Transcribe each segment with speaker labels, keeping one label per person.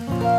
Speaker 1: Música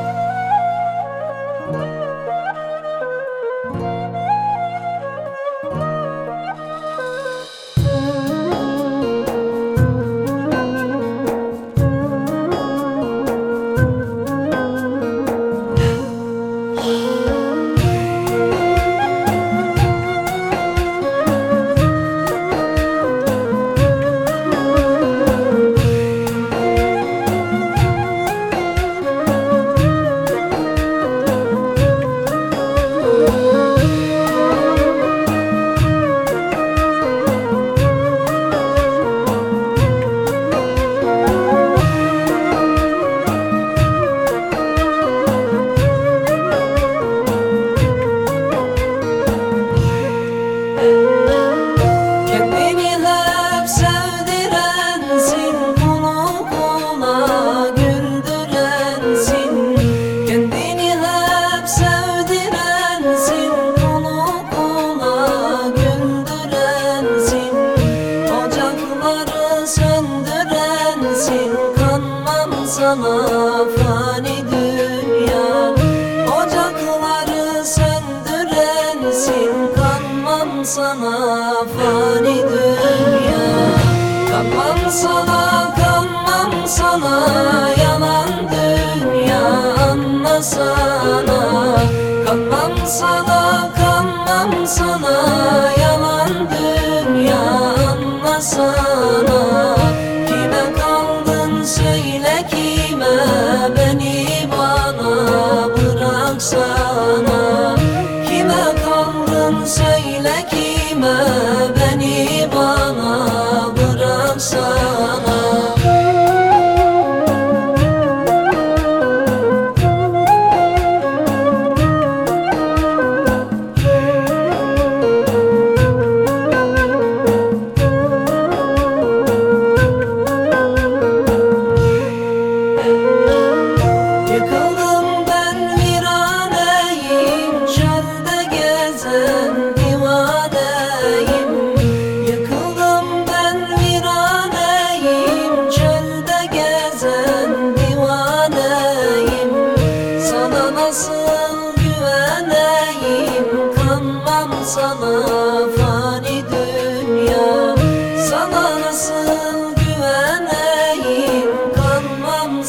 Speaker 1: söndürensin Kanmam sana fani dünya. Ocakları söndürensin Kanmam sana fani dünya. Kanmam sana kanmam sana Yalan dünya anlasana Kanmam sana kanmam sana Yalan dünya anlasana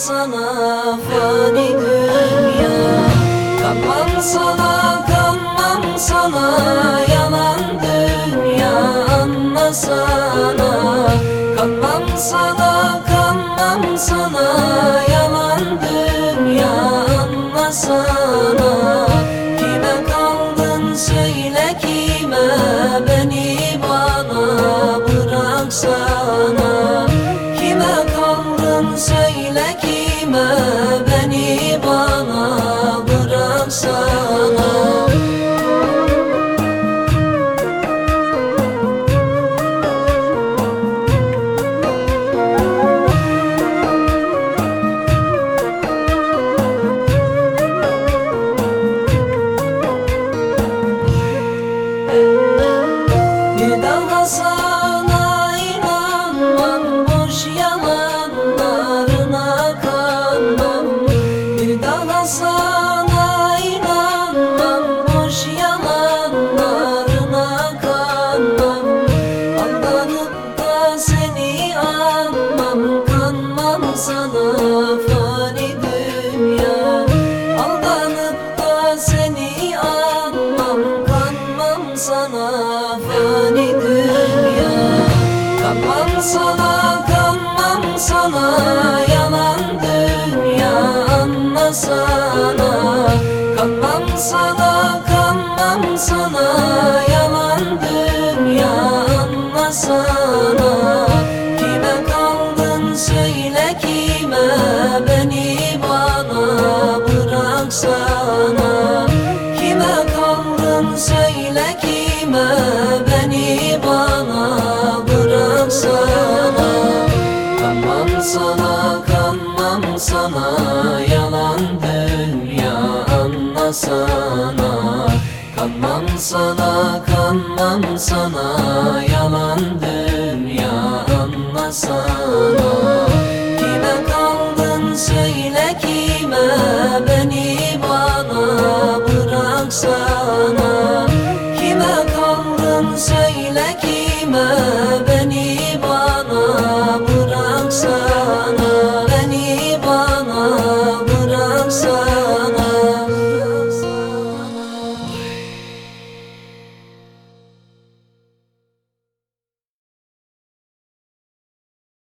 Speaker 1: sana fani dünya. Kanmam sana kanmam sana Yalan dünya anlasana. Kanmam sana kime sana fani dünya. Aldanıp da seni anmam Kanmam sana fani dünya. Kanmam sana kanmam sana Yalan dünya. Anlasana Kanmam sana kanmam sana Yalan dünya. Anlasana sana. Kanmam sana kanmam sana. Yalan dünya anlasana Kime kaldın söyle kime. Beni bana bıraksana Kime kaldın söyle kime.